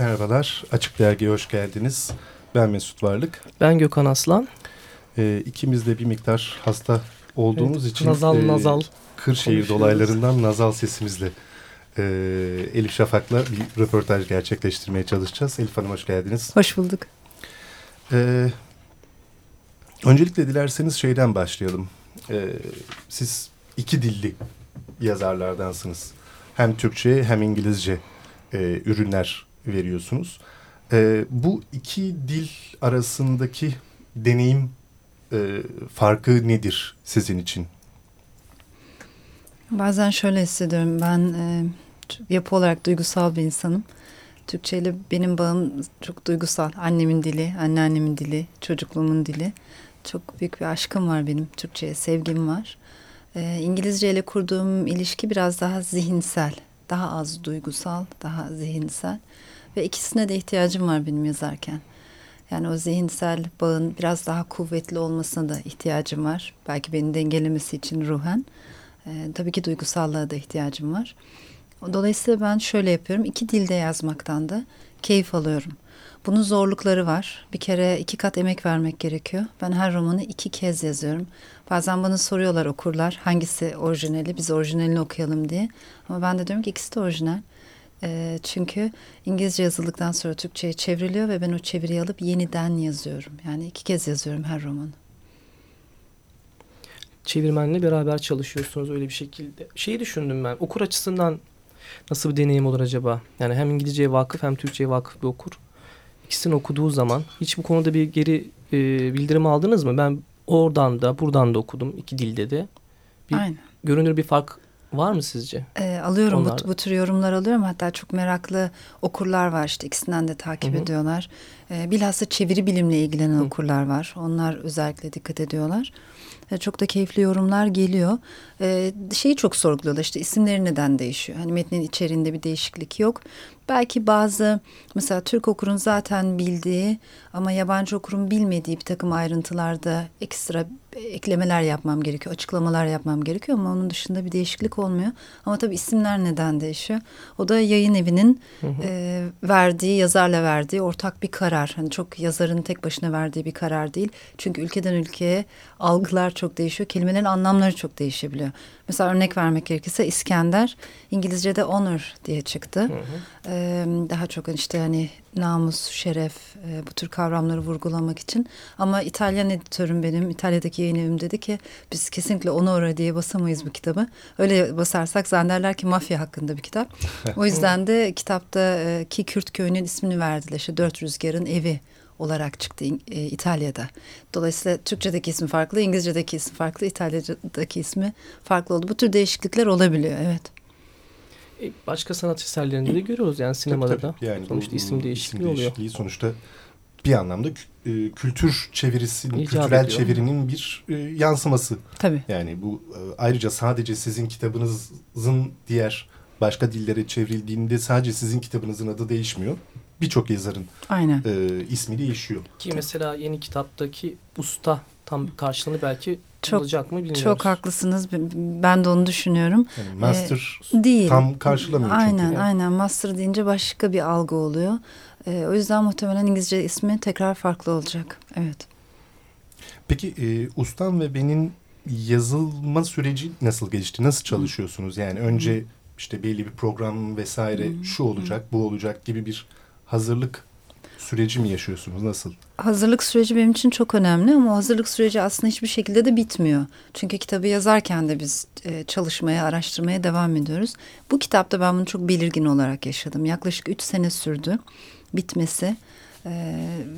Merhabalar, Açık Dergi'ye hoş geldiniz. Ben Mesut Varlık. Ben Gökhan Aslan. Ee, ikimiz de bir miktar hasta olduğumuz evet, için... Nazal e, nazal. Kırşehir dolaylarından nazal sesimizle e, Elif Şafak'la bir röportaj gerçekleştirmeye çalışacağız. Elif Hanım hoş geldiniz. Hoş bulduk. Ee, öncelikle dilerseniz şeyden başlayalım. Ee, siz iki dilli yazarlardansınız. Hem Türkçe hem İngilizce e, ürünler veriyorsunuz. E, bu iki dil arasındaki deneyim e, farkı nedir sizin için? Bazen şöyle hissediyorum. Ben e, yapı olarak duygusal bir insanım. Türkçe ile benim bağım çok duygusal. Annemin dili, anneannemin dili, çocukluğumun dili. Çok büyük bir aşkım var benim Türkçe'ye, sevgim var. E, İngilizce ile kurduğum ilişki biraz daha zihinsel. Daha az duygusal, daha zihinsel. Ve ikisine de ihtiyacım var benim yazarken. Yani o zihinsel bağın biraz daha kuvvetli olmasına da ihtiyacım var. Belki beni dengelemesi için ruhen. Ee, tabii ki duygusallığa da ihtiyacım var. Dolayısıyla ben şöyle yapıyorum. İki dilde yazmaktan da keyif alıyorum. Bunun zorlukları var. Bir kere iki kat emek vermek gerekiyor. Ben her romanı iki kez yazıyorum. Bazen bana soruyorlar okurlar hangisi orijinali, biz orijinalini okuyalım diye. Ama ben de diyorum ki ikisi de orijinal. E, çünkü İngilizce yazıldıktan sonra Türkçe'ye çevriliyor ve ben o çeviriyi alıp yeniden yazıyorum. Yani iki kez yazıyorum her romanı. Çevirmenle beraber çalışıyorsunuz öyle bir şekilde. Şeyi düşündüm ben okur açısından nasıl bir deneyim olur acaba? Yani hem İngilizceye vakıf hem Türkçe'ye vakıf bir okur. İkisini okuduğu zaman hiç bu konuda bir geri e, bildirim aldınız mı? Ben oradan da buradan da okudum iki dilde de. Bir Aynen. Görünür bir fark Var mı sizce? E, alıyorum bu, bu tür yorumlar alıyorum. Hatta çok meraklı okurlar var işte ikisinden de takip Hı -hı. ediyorlar. E, bilhassa çeviri bilimle ilgilenen Hı. okurlar var. Onlar özellikle dikkat ediyorlar. E, çok da keyifli yorumlar geliyor. E, şeyi çok sorguluyorlar işte isimleri neden değişiyor? Hani metnin içeriğinde bir değişiklik yok. Belki bazı mesela Türk okurun zaten bildiği ama yabancı okurun bilmediği bir takım ayrıntılarda ekstra eklemeler yapmam gerekiyor, açıklamalar yapmam gerekiyor ama onun dışında bir değişiklik olmuyor. Ama tabii isimler neden değişiyor? O da yayın evinin hı hı. E, verdiği, yazarla verdiği ortak bir karar. Hani çok yazarın tek başına verdiği bir karar değil. Çünkü ülkeden ülkeye algılar çok değişiyor, kelimelerin anlamları çok değişebiliyor. Mesela örnek vermek gerekirse İskender İngilizce'de honor diye çıktı. Hı hı. Ee, daha çok işte hani namus, şeref e, bu tür kavramları vurgulamak için. Ama İtalyan editörüm benim İtalya'daki yayın evim dedi ki biz kesinlikle honor diye basamayız bu kitabı. Öyle basarsak zannederler ki mafya hakkında bir kitap. O yüzden de kitapta e, ki Kürt köyünün ismini verdiler. İşte Dört Rüzgar'ın evi olarak çıktı e, İtalya'da. Dolayısıyla Türkçedeki ismi farklı, İngilizce'deki ismi farklı, İtalya'daki ismi farklı oldu. Bu tür değişiklikler olabiliyor, evet. E, başka sanat eserlerinde de görüyoruz yani sinemada tabii, tabii. da. Yani sonuçta bu, isim değişikliği isim oluyor. Sonuçta bir anlamda e, kültür çevirisinin, kültürel ediyor. çevirinin bir e, yansıması. Tabii. Yani bu e, ayrıca sadece sizin kitabınızın diğer başka dillere çevrildiğinde sadece sizin kitabınızın adı değişmiyor birçok yazarın Aynen. E, ismi değişiyor. Ki mesela yeni kitaptaki usta tam karşılığını belki çok, olacak mı bilmiyoruz. Çok haklısınız. Ben de onu düşünüyorum. Yani master ee, değil. tam karşılamıyor aynen, çünkü. Aynen aynen. Master deyince başka bir algı oluyor. Ee, o yüzden muhtemelen İngilizce ismi tekrar farklı olacak. Evet. Peki e, Ustan ve Ben'in yazılma süreci nasıl gelişti? Nasıl çalışıyorsunuz? Yani önce işte belli bir program vesaire şu olacak, bu olacak gibi bir hazırlık süreci mi yaşıyorsunuz? Nasıl? Hazırlık süreci benim için çok önemli ama hazırlık süreci aslında hiçbir şekilde de bitmiyor. Çünkü kitabı yazarken de biz e, çalışmaya, araştırmaya devam ediyoruz. Bu kitapta ben bunu çok belirgin olarak yaşadım. Yaklaşık üç sene sürdü bitmesi. Ee,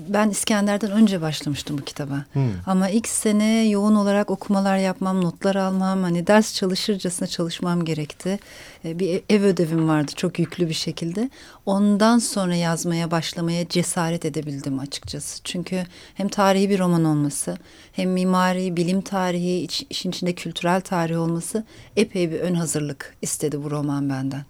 ben İskender'den önce başlamıştım bu kitaba. Hmm. Ama ilk sene yoğun olarak okumalar yapmam, notlar almam, hani ders çalışırcasına çalışmam gerekti. Ee, bir ev ödevim vardı çok yüklü bir şekilde. Ondan sonra yazmaya başlamaya cesaret edebildim açıkçası. Çünkü hem tarihi bir roman olması, hem mimari, bilim tarihi, iç, işin içinde kültürel tarih olması epey bir ön hazırlık istedi bu roman benden.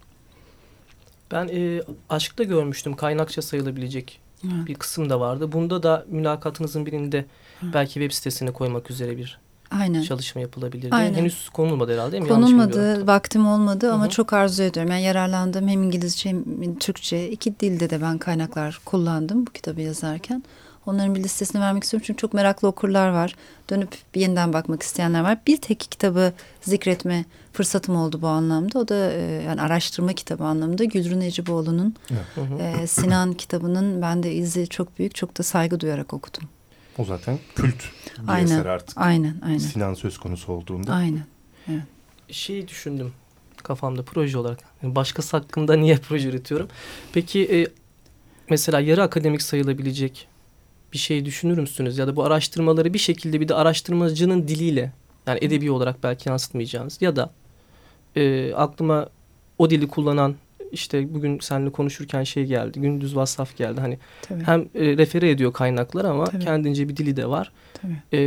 Ben e, aşkta görmüştüm kaynakça sayılabilecek bir kısım da vardı. Bunda da mülakatınızın birinde belki web sitesine koymak üzere bir Aynen. çalışma yapılabilirdi. Aynen. Henüz konulmadı herhalde değil mi? Konulmadı, vaktim olmadı Hı ama hı. çok arzu ediyorum. Yani yararlandım hem İngilizce hem Türkçe. iki dilde de ben kaynaklar kullandım bu kitabı yazarken. Onların bir listesini vermek istiyorum çünkü çok meraklı okurlar var. Dönüp bir yeniden bakmak isteyenler var. Bir tek kitabı zikretme fırsatım oldu bu anlamda. O da e, yani araştırma kitabı anlamında Gülrün Eciboğlu'nun Hı hı. e, Sinan kitabının bende izi çok büyük. Çok da saygı duyarak okudum. O zaten kült bir Aynen. eser artık. Aynen, aynen. Sinan söz konusu olduğunda. Aynen. Şeyi düşündüm kafamda proje olarak. Yani başkası hakkında niye proje üretiyorum? Peki e, mesela yarı akademik sayılabilecek bir şey düşünür müsünüz? Ya da bu araştırmaları bir şekilde bir de araştırmacının diliyle yani edebi olarak belki yansıtmayacağınız ya da e, aklıma o dili kullanan işte bugün seninle konuşurken şey geldi. Gündüz Vassaf geldi. Hani Tabii. hem e, refere ediyor kaynaklar ama Tabii. kendince bir dili de var. E,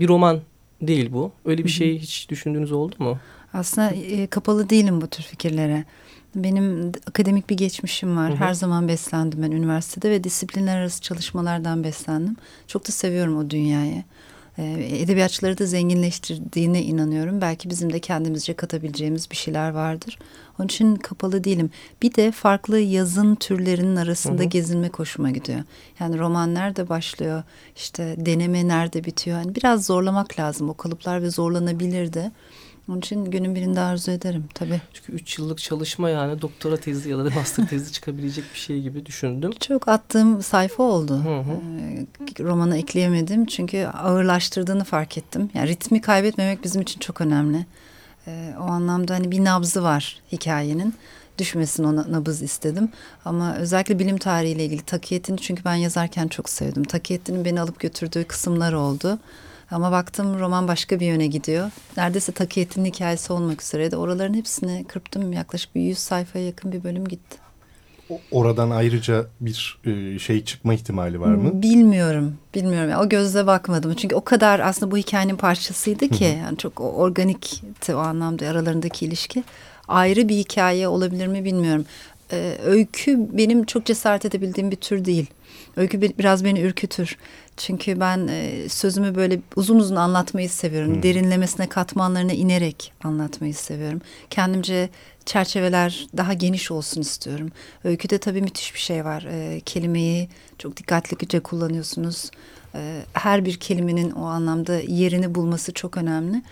bir roman değil bu. Öyle bir Hı hı. şey hiç düşündüğünüz oldu mu? Aslında e, kapalı değilim bu tür fikirlere. Benim akademik bir geçmişim var. Hı hı. Her zaman beslendim ben üniversitede ve disiplinler arası çalışmalardan beslendim. Çok da seviyorum o dünyayı. Edebiyatçıları da zenginleştirdiğine inanıyorum. Belki bizim de kendimizce katabileceğimiz bir şeyler vardır. Onun için kapalı değilim. Bir de farklı yazın türlerinin arasında Hı hı. gezinmek hoşuma gidiyor. Yani roman nerede başlıyor, işte deneme nerede bitiyor. Yani biraz zorlamak lazım. O kalıplar ve zorlanabilir de. Onun için günün birinde arzu ederim tabii. Çünkü 3 yıllık çalışma yani doktora tezi ya da master tezi çıkabilecek bir şey gibi düşündüm. Çok attığım sayfa oldu. Hı hı. Ee, romana ekleyemedim çünkü ağırlaştırdığını fark ettim. Yani ritmi kaybetmemek bizim için çok önemli. Ee, o anlamda hani bir nabzı var hikayenin. Düşmesin ona nabız istedim. Ama özellikle bilim tarihiyle ilgili Takiyettin'i çünkü ben yazarken çok sevdim. Takiyettin'in beni alıp götürdüğü kısımlar oldu. Ama baktım roman başka bir yöne gidiyor. Neredeyse Takiyettin'in hikayesi olmak üzereydi. Oraların hepsini kırptım. Yaklaşık bir 100 sayfaya yakın bir bölüm gitti. Oradan ayrıca bir e, şey çıkma ihtimali var mı? Bilmiyorum. Bilmiyorum. Yani o gözle bakmadım. Çünkü o kadar aslında bu hikayenin parçasıydı ki. Yani çok organikti o anlamda aralarındaki ilişki. Ayrı bir hikaye olabilir mi bilmiyorum. Ee, öykü benim çok cesaret edebildiğim bir tür değil. Öykü bir- biraz beni ürkütür. Çünkü ben e, sözümü böyle uzun uzun anlatmayı seviyorum. Hı. Derinlemesine katmanlarına inerek anlatmayı seviyorum. Kendimce çerçeveler daha geniş olsun istiyorum. Öyküde tabii müthiş bir şey var. E, kelimeyi çok dikkatlice kullanıyorsunuz. E, her bir kelimenin o anlamda yerini bulması çok önemli.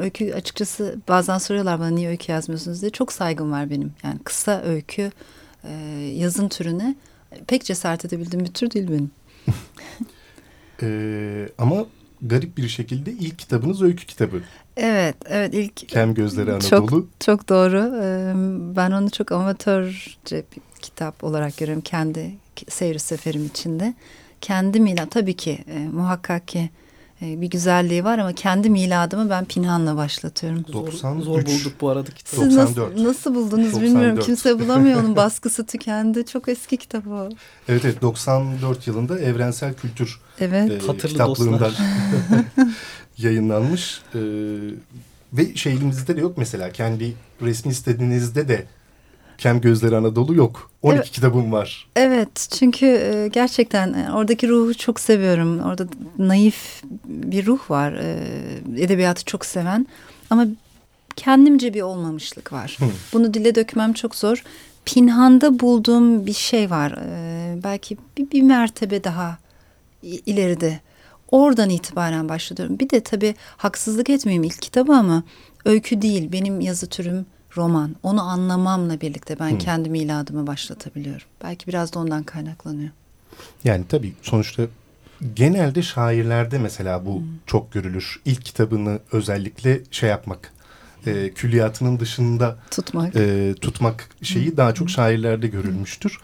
Öykü açıkçası bazen soruyorlar bana niye öykü yazmıyorsunuz diye. Çok saygım var benim. Yani kısa öykü e, yazın türüne pek cesaret edebildiğim bir tür değil benim. E, ama garip bir şekilde ilk kitabınız öykü kitabı. Evet, evet ilk Kem Gözleri Çok- Anadolu. Çok doğru. Ee, Ben onu çok amatörce bir kitap olarak görüyorum kendi seyir seferim içinde. Kendi milat tabii ki e, muhakkak ki e, bir güzelliği var ama kendi miladımı ben Pinhan'la başlatıyorum. Zor, 93. zor bulduk bu arada kitabı. Siz 94. nasıl, nasıl buldunuz bilmiyorum. 94. Kimse bulamıyor onun baskısı tükendi. Çok eski kitap o. Evet evet 94 yılında Evrensel Kültür Evet. e, Hatırlı kitaplığından yayınlanmış. E, ve şey elimizde de yok mesela kendi resmi sitenizde de Kem Gözleri Anadolu yok. 12 Evet. kitabım var. Evet çünkü e, gerçekten e, oradaki ruhu çok seviyorum. Orada naif bir ruh var. E, Edebiyatı çok seven ama kendimce bir olmamışlık var. Hı. Bunu dile dökmem çok zor. Pinhan'da bulduğum bir şey var. Belki bir, bir mertebe daha ileride. Oradan itibaren başlıyorum. Bir de tabii haksızlık etmeyeyim ilk kitabı ama öykü değil. Benim yazı türüm roman. Onu anlamamla birlikte ben Hı. kendi miladımı başlatabiliyorum. Belki biraz da ondan kaynaklanıyor. Yani tabii sonuçta genelde şairlerde mesela bu çok görülür. İlk kitabını özellikle şey yapmak, e, külliyatının dışında Tutmak. e, tutmak şeyi daha çok şairlerde görülmüştür.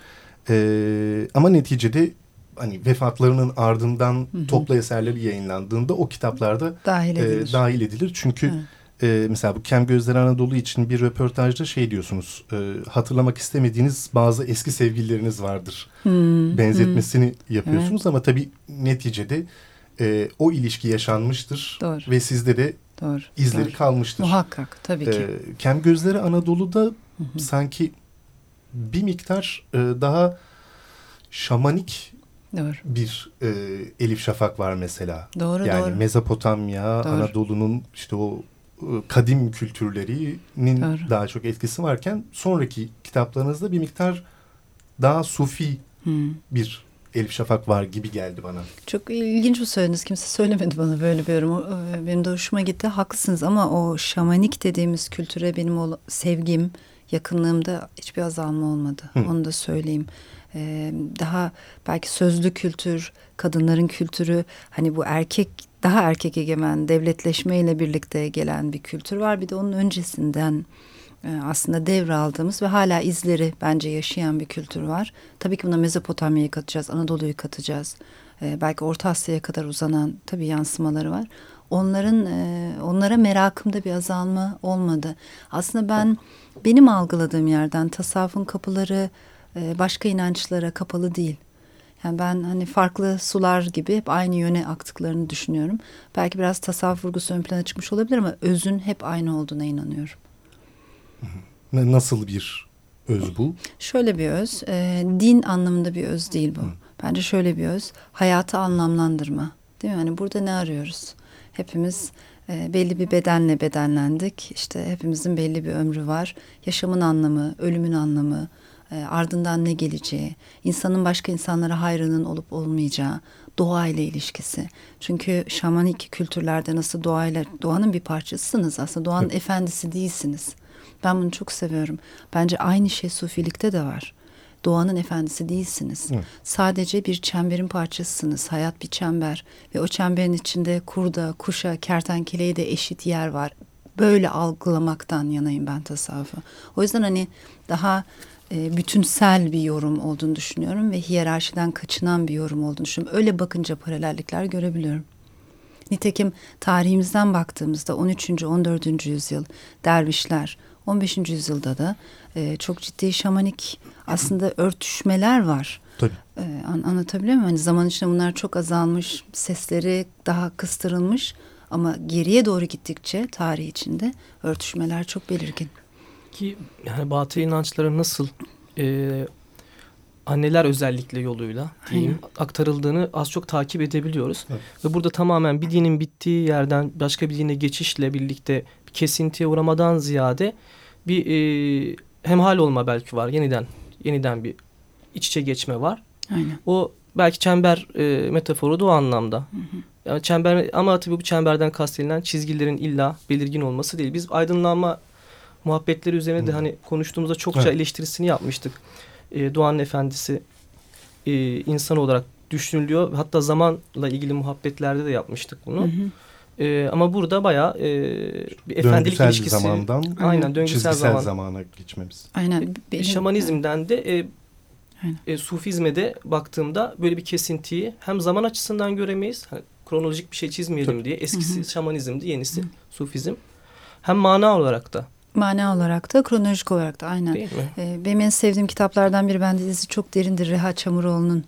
E, ama neticede hani vefatlarının ardından Hı hı. toplu eserleri yayınlandığında o kitaplarda dahil e, edilir. dahil edilir. Çünkü Evet. E, mesela bu Kem Gözleri Anadolu için bir röportajda şey diyorsunuz. e, hatırlamak istemediğiniz bazı eski sevgilileriniz vardır Hmm, benzetmesini yapıyorsunuz ama tabii neticede e, o ilişki yaşanmıştır Doğru. ve sizde de hmm, Doğru. izleri doğru. kalmıştır. Muhakkak tabii ki. E, Kem Gözleri Anadolu'da Hı hı. sanki bir miktar e, daha şamanik Doğru. bir e, Elif Şafak var mesela. Doğru yani doğru. Mezopotamya. Anadolu'nun işte o kadim kültürlerinin Doğru. daha çok etkisi varken sonraki kitaplarınızda bir miktar daha sufi Hmm. bir Elif Şafak var gibi geldi bana. Çok ilginç bu söylediğiniz. Kimse söylemedi bana böyle bir yorum. O, e, Benim de hoşuma gitti. Haklısınız ama o şamanik dediğimiz kültüre benim o sevgim, yakınlığımda hiçbir azalma olmadı. Hı. Onu da söyleyeyim. Ee, daha belki sözlü kültür, kadınların kültürü, hani bu erkek daha erkek egemen devletleşmeyle birlikte gelen bir kültür var. Bir de onun öncesinden e, aslında devraldığımız ve hala izleri bence yaşayan bir kültür var. Tabii ki buna Mezopotamya'yı katacağız, Anadolu'yu katacağız. E, belki Orta Asya'ya kadar uzanan tabii yansımaları var. Onların e, onlara merakımda bir azalma olmadı. Aslında ben benim algıladığım yerden tasavvufun kapıları başka inançlara kapalı değil. Yani ben hani farklı sular gibi hep aynı yöne aktıklarını düşünüyorum. Belki biraz tasavvuf vurgusu ön plana çıkmış olabilir ama özün hep aynı olduğuna inanıyorum. Ne- Nasıl bir öz bu? Şöyle bir öz, e, din anlamında bir öz değil bu. Hı. Bence şöyle bir öz, hayatı anlamlandırma. Değil mi? Hani burada ne arıyoruz? Hepimiz e, belli bir bedenle bedenlendik. İşte hepimizin belli bir ömrü var. Yaşamın anlamı, ölümün anlamı, ardından ne geleceği, insanın başka insanlara hayrının olup olmayacağı, doğa ile ilişkisi. Çünkü şamanik kültürlerde nasıl doğayla, doğanın bir parçasısınız aslında. Doğanın efendisi değilsiniz. Ben bunu çok seviyorum. Bence aynı şey sufilikte de var. Doğanın efendisi değilsiniz. Evet. Sadece bir çemberin parçasısınız. Hayat bir çember ve o çemberin içinde kurda, kuşa, kertenkeleye de eşit yer var. Böyle algılamaktan yanayım ben tasavvufu. O yüzden hani daha e, bütünsel bir yorum olduğunu düşünüyorum ve hiyerarşiden kaçınan bir yorum olduğunu düşünüyorum. Öyle bakınca paralellikler görebiliyorum. Nitekim tarihimizden baktığımızda 13. 14. yüzyıl dervişler 15. yüzyılda da e, çok ciddi şamanik aslında örtüşmeler var. Tabii. E, an- anlatabiliyor muyum? Hani zaman içinde bunlar çok azalmış, sesleri daha kıstırılmış ama geriye doğru gittikçe tarih içinde örtüşmeler çok belirgin. Ki yani batı inançları nasıl e, anneler özellikle yoluyla diyeyim, aktarıldığını az çok takip edebiliyoruz. Evet. Ve burada tamamen bir dinin bittiği yerden başka bir dine geçişle birlikte bir kesintiye uğramadan ziyade bir e, hemhal olma belki var. Yeniden yeniden bir iç içe geçme var. Aynen. O belki çember e, metaforu da o anlamda. Yani çember ama tabii bu çemberden kastedilen çizgilerin illa belirgin olması değil. Biz aydınlanma muhabbetleri üzerine de hani konuştuğumuzda çokça Evet. eleştirisini yapmıştık. E, Doğan'ın efendisi e, insan olarak düşünülüyor. Hatta zamanla ilgili muhabbetlerde de yapmıştık bunu. Hı hı. E, ama burada bayağı e, bir efendilik Döngüsel ilişkisi. zamandan Aynen döngüsel zaman. zamana geçmemiz. Aynen. Benim- şamanizmden de e, Aynen. e, sufizme de baktığımda böyle bir kesintiyi hem zaman açısından göremeyiz. Hani kronolojik bir şey çizmeyelim Tabii. diye. Eskisi Hı hı. şamanizmdi, yenisi Hı. sufizm. Hem mana olarak da Mana olarak da kronolojik olarak da aynen. Ee, benim en sevdiğim kitaplardan biri bende dizisi çok derindir. Reha Çamuroğlu'nun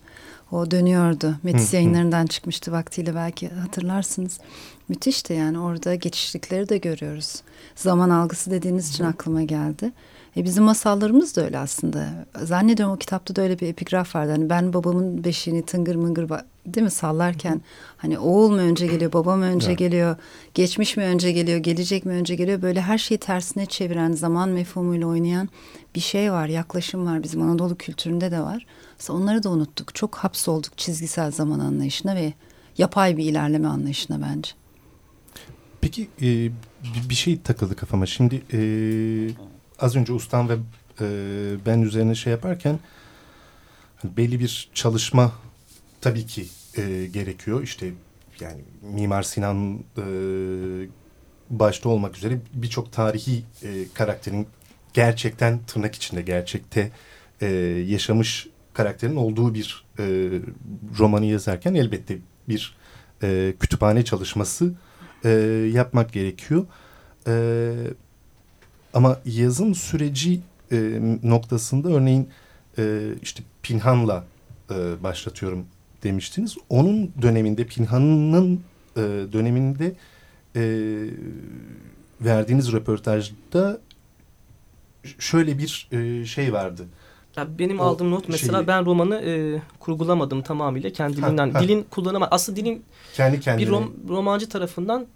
o dönüyordu. Metis Hı, hı. yayınlarından çıkmıştı vaktiyle belki hatırlarsınız. Müthişti yani orada geçişlikleri de görüyoruz. Zaman algısı dediğiniz için aklıma geldi. E bizim masallarımız da öyle aslında. Zannediyorum o kitapta da öyle bir epigraf vardı. Hani ben babamın beşiğini tıngır mıngır değil mi sallarken hani oğul mu önce geliyor, baba mı önce Evet. geliyor, geçmiş mi önce geliyor, gelecek mi önce geliyor. Böyle her şeyi tersine çeviren, zaman mefhumuyla oynayan bir şey var, yaklaşım var. Bizim Anadolu kültüründe de var. Mesela onları da unuttuk. Çok hapsolduk çizgisel zaman anlayışına ve yapay bir ilerleme anlayışına bence. Peki e, bir- bir şey takıldı kafama. Şimdi e, az önce ustam ve e, ben üzerine şey yaparken belli bir çalışma tabii ki e, gerekiyor. İşte yani Mimar Sinan e, başta olmak üzere birçok tarihi e, karakterin gerçekten tırnak içinde gerçekte e, yaşamış karakterin olduğu bir e, romanı yazarken elbette bir e, kütüphane çalışması e, yapmak gerekiyor. E, ama yazım süreci e, noktasında örneğin e, işte Pinhan'la e, başlatıyorum demiştiniz. Onun döneminde Pinhan'ın e, döneminde e, verdiğiniz röportajda şöyle bir e, şey vardı. Ya benim O aldığım not mesela şeyi- ben romanı e, kurgulamadım tamamıyla kendiliğinden. Ha, ha. Dilin kullanama aslında dilin Kendi kendine. bir rom- romancı tarafından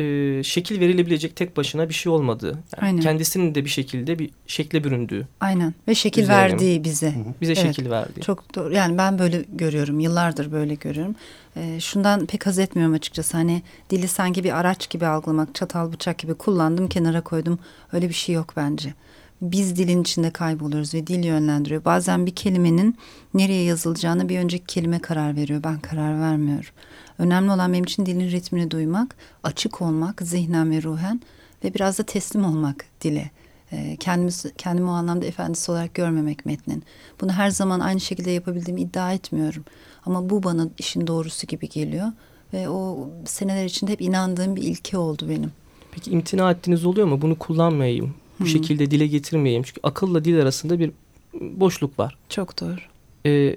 e, şekil verilebilecek tek başına bir şey olmadığı. Yani Aynen. kendisinin de bir şekilde bir şekle büründüğü. Aynen ve şekil Güzelim. verdiği bize. Hı hı. Bize Evet, şekil verdiği. Çok doğru. Yani ben böyle görüyorum. Yıllardır böyle görüyorum. Ee, şundan pek haz etmiyorum açıkçası. Hani dili sanki bir araç gibi algılamak, çatal bıçak gibi kullandım, kenara koydum. Öyle bir şey yok bence. Biz dilin içinde kayboluyoruz ve dil yönlendiriyor. Bazen bir kelimenin nereye yazılacağını bir önceki kelime karar veriyor. Ben karar vermiyorum. Önemli olan benim için dilin ritmini duymak, açık olmak zihnen ve ruhen ve biraz da teslim olmak dile. Ee, kendimiz, kendimi o anlamda efendisi olarak görmemek metnin. Bunu her zaman aynı şekilde yapabildiğimi iddia etmiyorum. Ama bu bana işin doğrusu gibi geliyor. Ve o seneler içinde hep inandığım bir ilke oldu benim. Peki imtina ettiğiniz oluyor mu? Bunu kullanmayayım. Bu Hı. şekilde dile getirmeyeyim. Çünkü akılla dil arasında bir boşluk var. Çok doğru. Ee,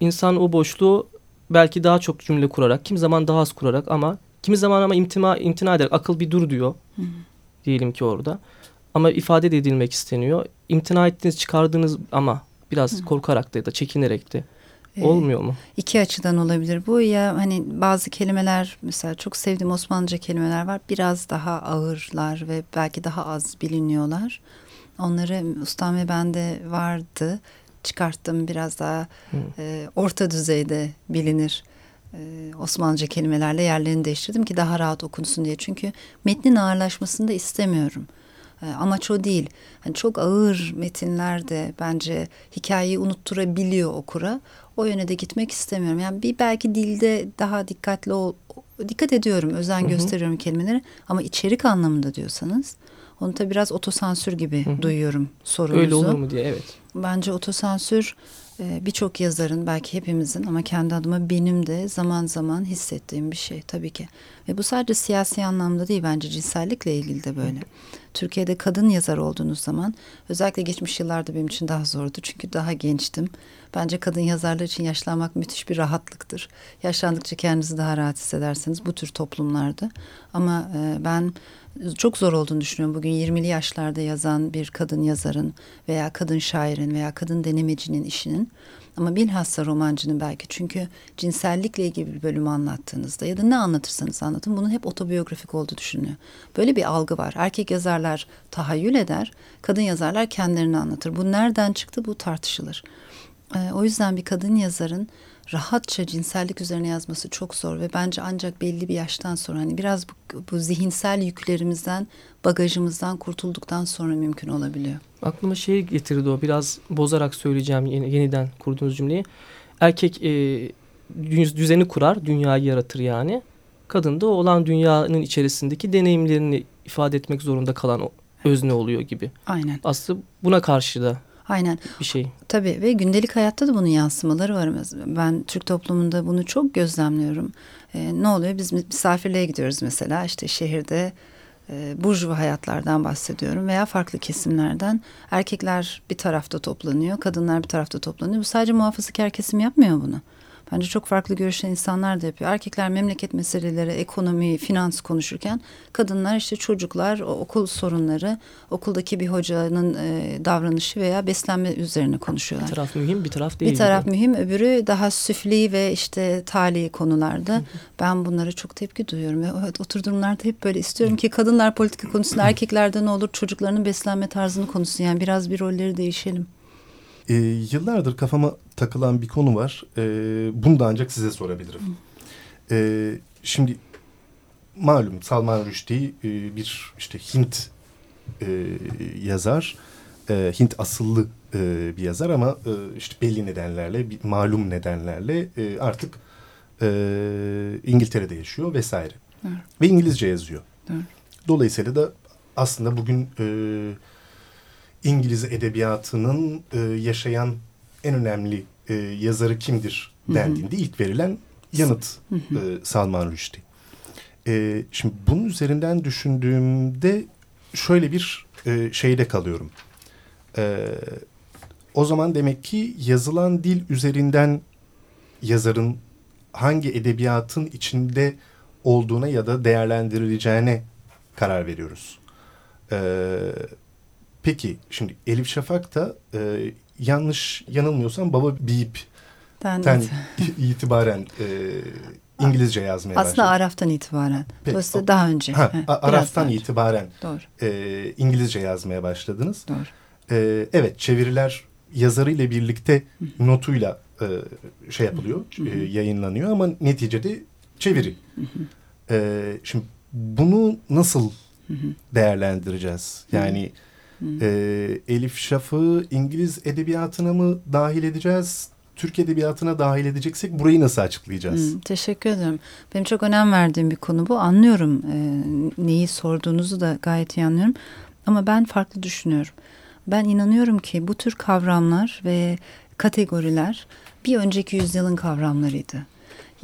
insan o boşluğu belki daha çok cümle kurarak, kimi zaman daha az kurarak ama kimi zaman ama imtina, imtina ederek akıl bir dur diyor. Hı. Diyelim ki orada. Ama ifade de edilmek isteniyor. İmtina ettiğiniz, çıkardığınız ama biraz Hı. korkarak da ya da çekinerek de olmuyor mu? İki açıdan olabilir bu ya hani bazı kelimeler mesela çok sevdiğim Osmanlıca kelimeler var biraz daha ağırlar ve belki daha az biliniyorlar. Onları ustam ve bende vardı çıkarttım biraz daha e, orta düzeyde bilinir e, Osmanlıca kelimelerle yerlerini değiştirdim ki daha rahat okunsun diye. Çünkü metnin ağırlaşmasını da istemiyorum. E, amaç o değil. Hani çok ağır metinler de bence hikayeyi unutturabiliyor okura. O yöne de gitmek istemiyorum. Yani bir belki dilde daha dikkatli ol, dikkat ediyorum, özen Hı hı. gösteriyorum kelimelere ama içerik anlamında diyorsanız onu tabii biraz otosansür gibi Hı duyuyorum sorunuzu. Öyle olur mu diye evet. Bence otosansür e, birçok yazarın belki hepimizin ama kendi adıma benim de zaman zaman hissettiğim bir şey tabii ki. Ve bu sadece siyasi anlamda değil bence cinsellikle ilgili de böyle. Türkiye'de kadın yazar olduğunuz zaman özellikle geçmiş yıllarda benim için daha zordu çünkü daha gençtim. Bence kadın yazarlar için yaşlanmak müthiş bir rahatlıktır. Yaşlandıkça kendinizi daha rahat hissedersiniz bu tür toplumlarda. Ama e, ben çok zor olduğunu düşünüyorum. Bugün 20'li yaşlarda yazan bir kadın yazarın veya kadın şairin veya kadın denemecinin işinin ama bilhassa romancının belki çünkü cinsellikle ilgili bir bölümü anlattığınızda ya da ne anlatırsanız anlatın bunun hep otobiyografik olduğu düşünülüyor. Böyle bir algı var. Erkek yazarlar tahayyül eder, kadın yazarlar kendilerini anlatır. Bu nereden çıktı bu tartışılır. Ee, o yüzden bir kadın yazarın rahatça cinsellik üzerine yazması çok zor ve bence ancak belli bir yaştan sonra hani biraz bu, bu zihinsel yüklerimizden bagajımızdan kurtulduktan sonra mümkün olabiliyor. Aklıma şey getirdi o biraz bozarak söyleyeceğim yeni, yeniden kurduğunuz cümleyi. Erkek e, düz- düzeni kurar, dünyayı yaratır yani. Kadın da o olan dünyanın içerisindeki deneyimlerini ifade etmek zorunda kalan özne oluyor gibi. Aynen. Aslında buna karşı da Aynen. bir şey. Tabii ve gündelik hayatta da bunun yansımaları var. Ben Türk toplumunda bunu çok gözlemliyorum. Ee, ne oluyor? Biz misafirliğe gidiyoruz mesela işte şehirde e, burjuva hayatlardan bahsediyorum veya farklı kesimlerden. Erkekler bir tarafta toplanıyor, kadınlar bir tarafta toplanıyor. Bu sadece muhafazakar kesim yapmıyor bunu. Bence çok farklı görüşen insanlar da yapıyor. Erkekler memleket meseleleri, ekonomi, finans konuşurken kadınlar işte çocuklar, okul sorunları, okuldaki bir hocanın e, davranışı veya beslenme üzerine Bir konuşuyorlar. taraf mühim, bir taraf değil. Bir taraf gibi. mühim, öbürü daha süfli ve işte tali konularda. Ben bunlara çok tepki duyuyorum. Ve evet, otur durumlarda hep böyle istiyorum ki kadınlar politika konusunda erkeklerden ne olur çocuklarının beslenme tarzını konuşsun. Yani biraz bir rolleri değişelim. Ee, yıllardır kafama takılan bir konu var. Ee, bunu da ancak size sorabilirim. Ee, şimdi malum Salman Rushdie e, bir işte Hint e, yazar. E, Hint asıllı e, bir yazar ama e, işte belli nedenlerle, bir malum nedenlerle e, artık e, İngiltere'de yaşıyor vesaire. Evet. Ve İngilizce yazıyor. Evet. Dolayısıyla da aslında bugün e, İngiliz edebiyatının e, yaşayan en önemli e, yazarı kimdir Hı hı. dendiğinde ilk verilen yanıt Hı hı. e, Salman Rushdie. E, şimdi bunun üzerinden düşündüğümde şöyle bir e, şeyde kalıyorum. E, o zaman demek ki yazılan dil üzerinden yazarın hangi edebiyatın içinde olduğuna ya da değerlendirileceğine karar veriyoruz. E, peki şimdi Elif Şafak da e, yanlış yanılmıyorsam baba Ben ten itibaren e, İngilizce yazmaya Aslında başladı. Araf'tan itibaren. Peki, Dolayısıyla o- daha önce. Ha, He, Araf'tan itibaren Doğru, e, İngilizce yazmaya başladınız. doğru. E, evet çeviriler yazarıyla birlikte notuyla e, şey yapılıyor, e, yayınlanıyor ama neticede çeviri. E, şimdi bunu nasıl değerlendireceğiz? Yani e, Elif Şaf'ı İngiliz edebiyatına mı dahil edeceğiz? Türk edebiyatına dahil edeceksek burayı nasıl açıklayacağız? Hmm, teşekkür ederim. Benim çok önem verdiğim bir konu bu. Anlıyorum e, neyi sorduğunuzu da gayet iyi anlıyorum. Ama ben farklı düşünüyorum. Ben inanıyorum ki bu tür kavramlar ve kategoriler bir önceki yüzyılın kavramlarıydı.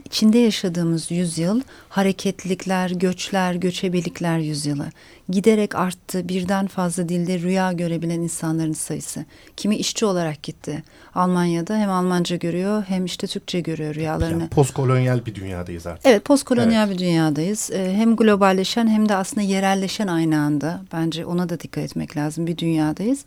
İçinde yaşadığımız yüzyıl hareketlilikler, göçler, göçebelikler yüzyılı. Giderek arttı. Birden fazla dilde rüya görebilen insanların sayısı. Kimi işçi olarak gitti. Almanya'da hem Almanca görüyor hem işte Türkçe görüyor rüyalarını. Yani postkolonyal bir dünyadayız artık. Evet postkolonyal bir dünyadayız. Ee, hem globalleşen hem de aslında yerelleşen aynı anda. Bence ona da dikkat etmek lazım. Bir dünyadayız.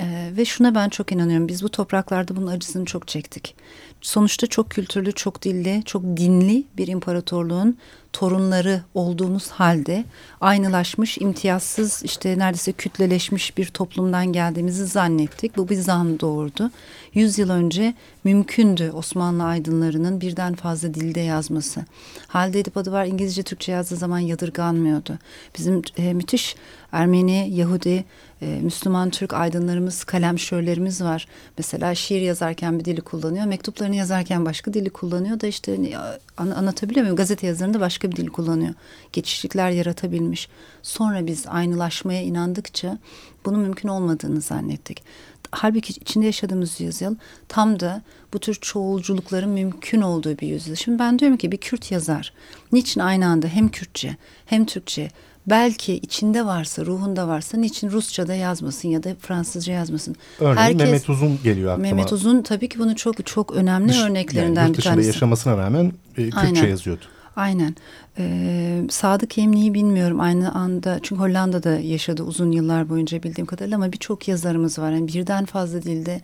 Ee, ve şuna ben çok inanıyorum. Biz bu topraklarda bunun acısını çok çektik. Sonuçta çok kültürlü, çok dilli, çok dinli bir imparatorluğun torunları olduğumuz halde aynılaşmış, imtiyazsız, işte neredeyse kütleleşmiş bir toplumdan geldiğimizi zannettik. Bu bir zan doğurdu. Yüz yıl önce mümkündü Osmanlı aydınlarının birden fazla dilde yazması. Halide Edip adı var İngilizce, Türkçe yazdığı zaman yadırganmıyordu. Bizim e, müthiş Ermeni, Yahudi, e, Müslüman Türk aydınlarımız, kalemşörlerimiz var. Mesela şiir yazarken bir dili kullanıyor, mektuplarını yazarken başka dili kullanıyor da işte hani, an- anlatabiliyor muyum? Gazete yazarında başka bir dil kullanıyor. Geçişlikler yaratabilmiş. Sonra biz aynılaşmaya inandıkça bunun mümkün olmadığını zannettik. Halbuki içinde yaşadığımız yüzyıl tam da bu tür çoğulculukların mümkün olduğu bir yüzyıl. Şimdi ben diyorum ki bir Kürt yazar niçin aynı anda hem Kürtçe hem Türkçe belki içinde varsa, ruhunda varsa niçin Rusça'da yazmasın ya da Fransızca yazmasın? Örneğin Herkes- Mehmet Uzun geliyor aklıma. Mehmet Uzun tabii ki bunu çok çok önemli Dış- örneklerinden yani bir tanesi. yaşamasına rağmen e, Kürtçe Aynen. yazıyordu. Aynen. Ee, Sadık Yemli'yi bilmiyorum aynı anda çünkü Hollanda'da yaşadı uzun yıllar boyunca bildiğim kadarıyla ama birçok yazarımız var. Yani birden fazla dilde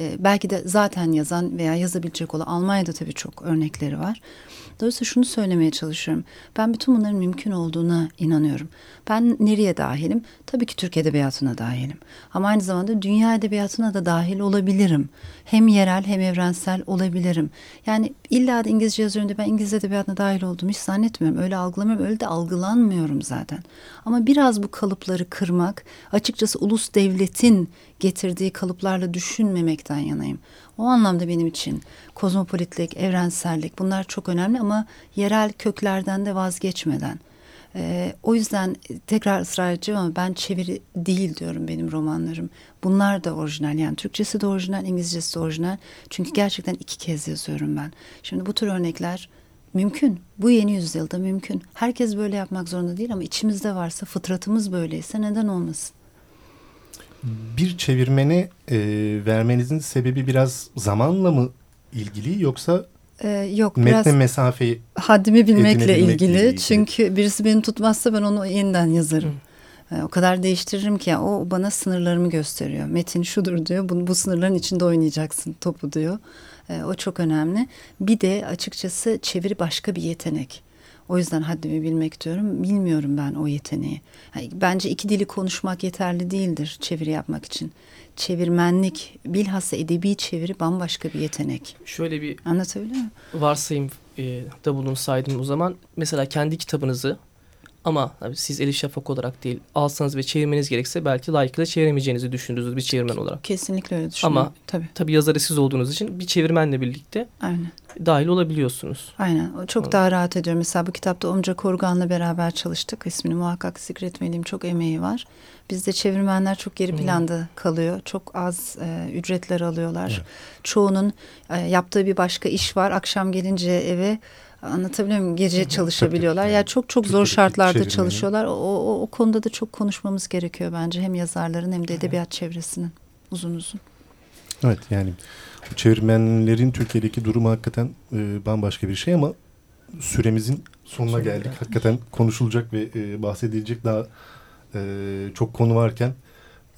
e, belki de zaten yazan veya yazabilecek olan Almanya'da tabii çok örnekleri var. Dolayısıyla şunu söylemeye çalışıyorum. Ben bütün bunların mümkün olduğuna inanıyorum. Ben nereye dahilim? Tabii ki Türk Edebiyatı'na dahilim. Ama aynı zamanda dünya edebiyatına da dahil olabilirim. Hem yerel hem evrensel olabilirim. Yani illa da İngilizce yazıyorum diye ben İngiliz edebiyatına dahil olduğumu hiç zannetmiyorum. Öyle algılamıyorum, öyle de algılanmıyorum zaten. Ama biraz bu kalıpları kırmak, açıkçası ulus devletin getirdiği kalıplarla düşünmemekten yanayım. O anlamda benim için kozmopolitlik, evrensellik bunlar çok önemli ama yerel köklerden de vazgeçmeden. Ee, o yüzden tekrar ısrar edeceğim ama ben çeviri değil diyorum benim romanlarım. Bunlar da orijinal yani Türkçesi de orijinal, İngilizcesi de orijinal. Çünkü gerçekten iki kez yazıyorum ben. Şimdi bu tür örnekler mümkün. Bu yeni yüzyılda mümkün. Herkes böyle yapmak zorunda değil ama içimizde varsa, fıtratımız böyleyse neden olmasın? Bir çevirmene e, vermenizin sebebi biraz zamanla mı ilgili yoksa Ee, yok biraz metne mesafeyi haddimi bilmekle ilgili. ilgili. Çünkü birisi beni tutmazsa ben onu yeniden yazarım. Ee, O kadar değiştiririm ki o bana sınırlarımı gösteriyor. Metin şudur diyor. Bu, bu sınırların içinde oynayacaksın topu diyor. Ee, o çok önemli. Bir de açıkçası çeviri başka bir yetenek. O yüzden haddimi bilmek diyorum. Bilmiyorum ben o yeteneği. Yani bence iki dili konuşmak yeterli değildir çeviri yapmak için. Çevirmenlik, bilhassa edebi çeviri bambaşka bir yetenek. Şöyle bir Anlatabiliyor muyum? varsayım e, da bulunsaydım o zaman mesela kendi kitabınızı ama tabii siz Elif Şafak olarak değil alsanız ve çevirmeniz gerekse belki layıkıyla çeviremeyeceğinizi düşündüğünüz bir çevirmen olarak. Kesinlikle öyle düşünüyorum. Ama- tabii. Tabii yazarı siz olduğunuz için bir çevirmenle birlikte Aynen. dahil olabiliyorsunuz. Aynen. Çok Evet. daha rahat ediyorum. Mesela bu kitapta Omca Korgan'la beraber çalıştık. İsmini muhakkak zikretmeliyim. Çok emeği var. Bizde çevirmenler çok geri planda kalıyor. Çok az e, ücretler alıyorlar. Evet. Çoğunun e, yaptığı bir başka iş var. Akşam gelince eve anlatabiliyor muyum? Gece çalışabiliyorlar. tabii. Yani çok çok zor şartlarda çalışıyorlar. O, o, o konuda da çok konuşmamız gerekiyor bence. Hem yazarların hem de edebiyat çevresinin uzun uzun. Evet yani çevirmenlerin Türkiye'deki durumu hakikaten e, bambaşka bir şey ama süremizin sonuna geldik. Hakikaten konuşulacak ve e, bahsedilecek daha e, çok konu varken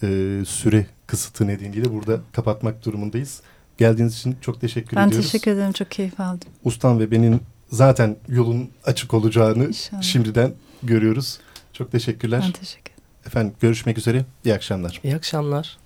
e, süre kısıtı nedeniyle burada kapatmak durumundayız. Geldiğiniz için çok teşekkür ben ediyoruz. Ben teşekkür ederim. Çok keyif aldım. Ustan ve benim zaten yolun açık olacağını İnşallah. şimdiden görüyoruz. Çok teşekkürler. Ben teşekkür ederim. Efendim görüşmek üzere. İyi akşamlar. İyi akşamlar.